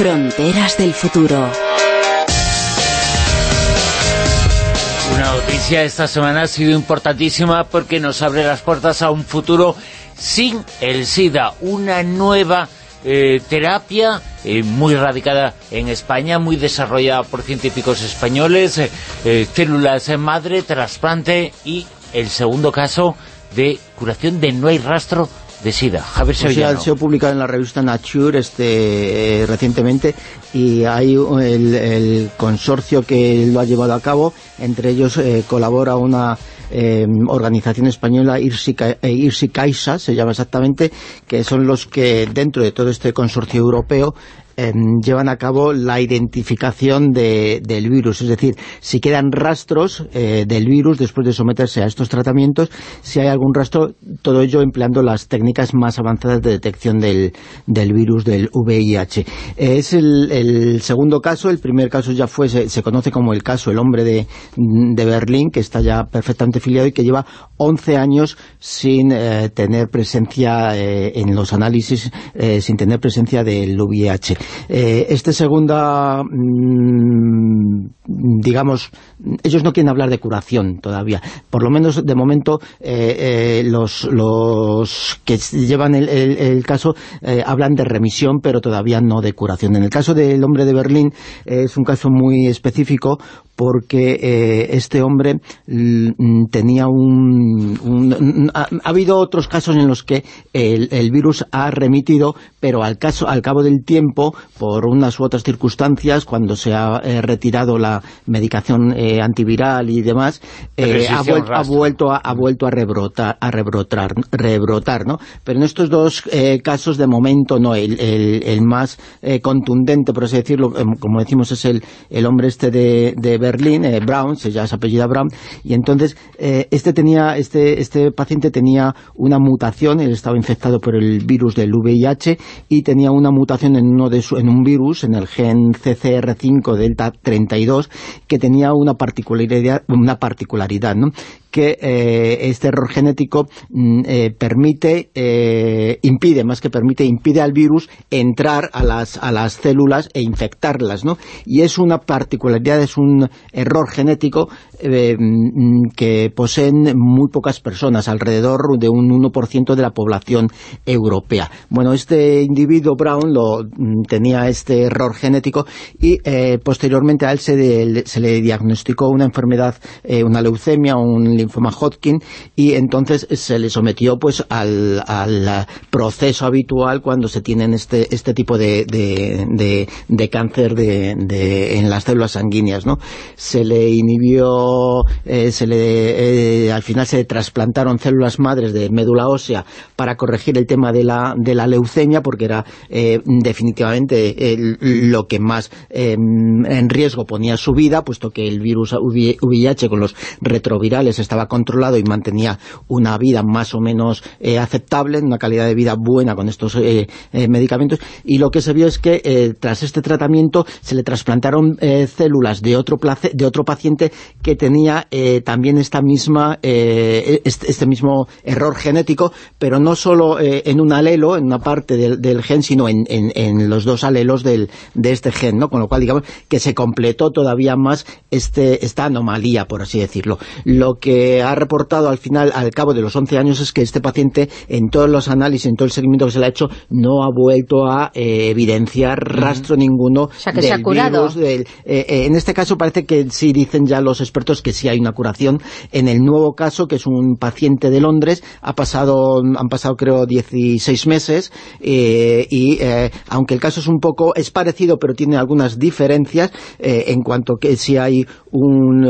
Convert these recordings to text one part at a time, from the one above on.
Fronteras del futuro. Una noticia esta semana ha sido importantísima porque nos abre las puertas a un futuro sin el SIDA, una nueva eh, terapia eh, muy radicada en España, muy desarrollada por científicos españoles, eh, células en madre, trasplante y el segundo caso de curación de no hay rastro de SIDA. Javier Sevillano. ha sido publicado en la revista Nature este, recientemente y hay el, consorcio que lo ha llevado a cabo, entre ellos colabora una organización española Irsi, Irsi Caixa, se llama exactamente, que son los que dentro de todo este consorcio europeo Em, llevan a cabo la identificación del virus, es decir, si quedan rastros eh, del virus después de someterse a estos tratamientos, si hay algún rastro, todo ello empleando las técnicas más avanzadas de detección del, virus del VIH. es el, segundo caso, el primer caso ya fue, se, conoce como el caso, el hombre de, Berlín, que está ya perfectamente filiado y que lleva 11 años sin eh, tener presencia eh, en los análisis, sin tener presencia del VIH. Eh, este segunda, mm, digamos, ellos no quieren hablar de curación todavía. Por lo menos, de momento, eh, eh, los, los que llevan el, caso hablan de remisión, pero todavía no de curación. En el caso del hombre de Berlín es un caso muy específico porque este hombre mm, tenía un... ha, habido otros casos en los que el, el virus ha remitido, pero al, caso, al cabo del tiempo por unas u otras circunstancias, cuando se ha eh, retirado la medicación eh, antiviral y demás, eh, ha, vuelto a, ha vuelto a rebrotar, a rebrotar, rebrotar ¿no? Pero en estos dos casos, de momento, no, el, el, más contundente, por así decirlo, em, como decimos, es el, el hombre este de, de Berlín, Brown, se llama apellida Brown, y entonces este tenía este, este paciente tenía una mutación, él estaba infectado por el virus del VIH y tenía una mutación en uno de en un virus, en el gen CCR5 delta 32, que tenía una particularidad, una particularidad ¿no? Que eh, este error genético mm, eh, permite, eh, impide, más que permite, impide al virus entrar a las, a las células e infectarlas, ¿no? Y es una particularidad, es un error genético mm, que poseen muy pocas personas, alrededor de un 1% de la población europea. Bueno, este individuo Brown lo mm, tenía este error genético y posteriormente a él se, se, le diagnosticó una enfermedad, una leucemia, un linfoma Hodgkin y entonces se le sometió pues al, proceso habitual cuando se tienen este, este tipo de, de, cáncer de, en las células sanguíneas, ¿no? Se le inhibió, eh, se le, eh, al final se le trasplantaron células madres de médula ósea para corregir el tema de la, de la leucemia porque era eh, definitivamente lo que más em, en riesgo ponía su vida, puesto que el virus VIH con los retrovirales estaba controlado y mantenía una vida más o menos eh, aceptable, una calidad de vida buena con estos eh, eh, medicamentos, y lo que se vio es que tras este tratamiento se le trasplantaron células de otro, de otro paciente que tenía también esta misma este, este, mismo error genético, pero no solo en un alelo, en una parte del, gen, sino en, los dos alelos de este gen, ¿no? con lo cual digamos que se completó todavía más este, esta anomalía, por así decirlo. Lo que ha reportado al final, al cabo de los 11 años, es que este paciente, en todos los análisis, en todo el seguimiento que se le ha hecho, no ha vuelto a eh, evidenciar rastro ninguno o sea, que se ha curado. Eh, eh, en este caso parece que sí dicen ya los expertos que sí hay una curación. En el nuevo caso, que es un paciente de Londres, ha pasado, han pasado creo 16 meses y aunque el caso es un poco, es parecido pero tiene algunas diferencias en cuanto que si hay un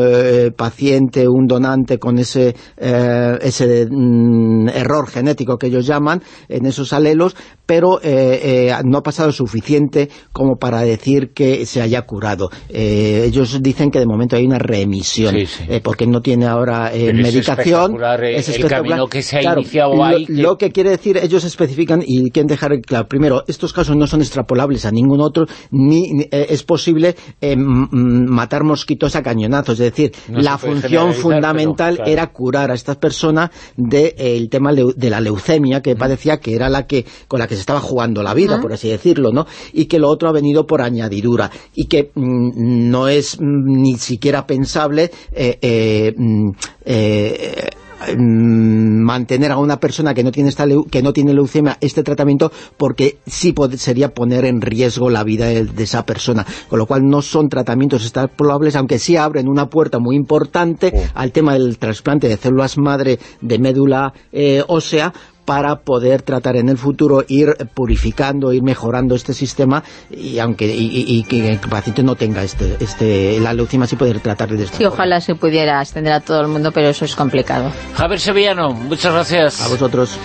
paciente, un donante con ese, eh, ese mm, error genético que ellos llaman en esos alelos, pero eh, eh, no ha pasado suficiente como para decir que se haya curado. ellos dicen que de momento hay una remisión, porque no tiene ahora medicación. Es, el camino que se ha iniciado lo, ahí. Lo que quiere decir, ellos especifican y quieren dejar claro, primero, estos casos no son extrapolables a ningún otro, ni, es posible matar mosquitos a cañonazos, es decir, la función fundamental fundamental era curar a estas personas del de, tema de la leucemia que padecía, que era la que con la que se estaba jugando la vida, por así decirlo, ¿no? Y que lo otro ha venido por añadidura y que mm, no es mm, ni siquiera pensable eh, eh, mm, eh Mm, mantener a una persona que no tiene esta que no tiene leucemia este tratamiento porque sí sería poner en riesgo la vida de, esa persona, con lo cual no son tratamientos probables, aunque sí abren una puerta muy importante oh. al tema del trasplante de células madre de médula eh, ósea para poder tratar en el futuro, ir purificando, ir mejorando este sistema y aunque y, que el paciente no tenga este, este la leucemia sí poder tratar de esta Sí, ojalá se pudiera extender a todo el mundo, pero eso es complicado. Javier Sevillano, muchas gracias. A vosotros.